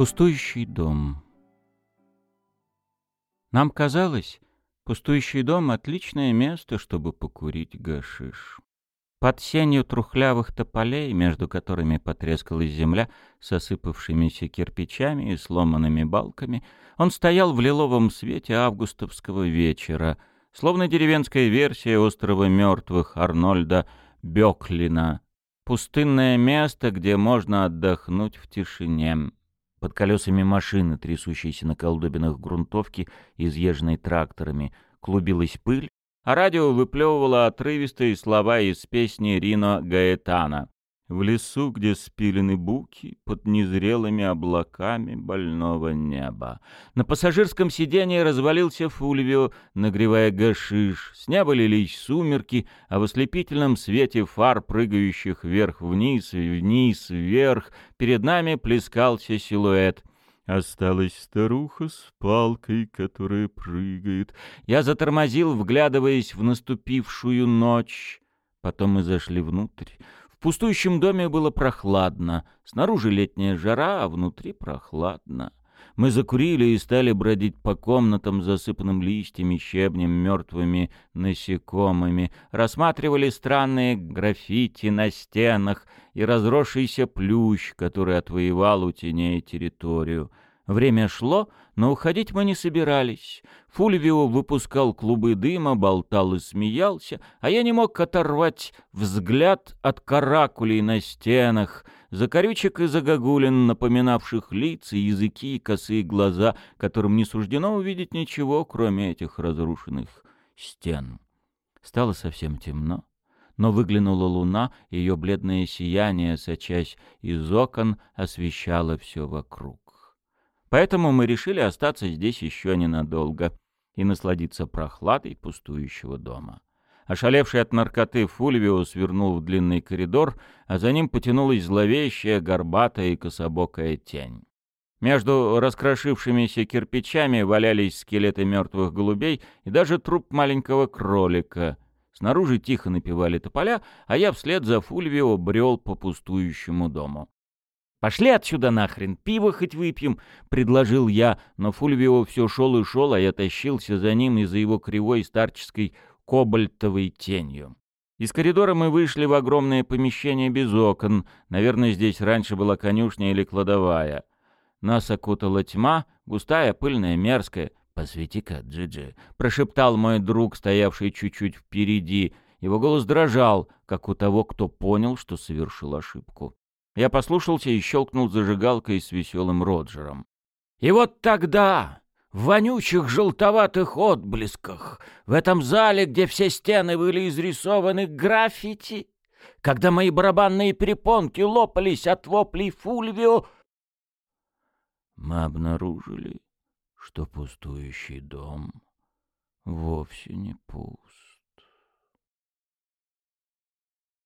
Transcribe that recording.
Пустующий дом. Нам казалось, пустующий дом — отличное место, чтобы покурить гашиш. Под сенью трухлявых тополей, между которыми потрескалась земля с осыпавшимися кирпичами и сломанными балками, он стоял в лиловом свете августовского вечера, словно деревенская версия острова мертвых Арнольда Бёклина. Пустынное место, где можно отдохнуть в тишине. Под колесами машины, трясущейся на колдобинах грунтовки, изъезженной тракторами, клубилась пыль, а радио выплевывало отрывистые слова из песни Рино Гаэтана. В лесу, где спилены буки, под незрелыми облаками больного неба. На пассажирском сиденье развалился Фульвио, нагревая гашиш. С неба лились сумерки, а в ослепительном свете фар, прыгающих вверх-вниз, вниз-вверх, перед нами плескался силуэт. Осталась старуха с палкой, которая прыгает. Я затормозил, вглядываясь в наступившую ночь. Потом мы зашли внутрь пустующем доме было прохладно. Снаружи летняя жара, а внутри прохладно. Мы закурили и стали бродить по комнатам, засыпанным листьями, щебнем, мертвыми насекомыми, рассматривали странные граффити на стенах и разросшийся плющ, который отвоевал у теней территорию — Время шло, но уходить мы не собирались. Фульвио выпускал клубы дыма, болтал и смеялся, а я не мог оторвать взгляд от каракулей на стенах, закорючек и загогулин, напоминавших лица, языки и косые глаза, которым не суждено увидеть ничего, кроме этих разрушенных стен. Стало совсем темно но выглянула луна, ее бледное сияние, сочась из окон, освещало все вокруг. Поэтому мы решили остаться здесь еще ненадолго и насладиться прохладой пустующего дома. Ошалевший от наркоты Фульвио свернул в длинный коридор, а за ним потянулась зловещая, горбатая и кособокая тень. Между раскрошившимися кирпичами валялись скелеты мертвых голубей и даже труп маленького кролика. Снаружи тихо напевали тополя, а я вслед за Фульвио брел по пустующему дому. «Пошли отсюда нахрен, пиво хоть выпьем», — предложил я, но Фульвио все шел и шел, а я тащился за ним из-за его кривой старческой кобальтовой тенью. Из коридора мы вышли в огромное помещение без окон. Наверное, здесь раньше была конюшня или кладовая. Нас окутала тьма, густая, пыльная, мерзкая. «Посвети-ка, Джиджи», — прошептал мой друг, стоявший чуть-чуть впереди. Его голос дрожал, как у того, кто понял, что совершил ошибку. Я послушался и щелкнул зажигалкой с веселым Роджером. И вот тогда, в вонючих желтоватых отблесках, в этом зале, где все стены были изрисованы граффити, когда мои барабанные перепонки лопались от воплей Фульвио, мы обнаружили, что пустующий дом вовсе не пуст.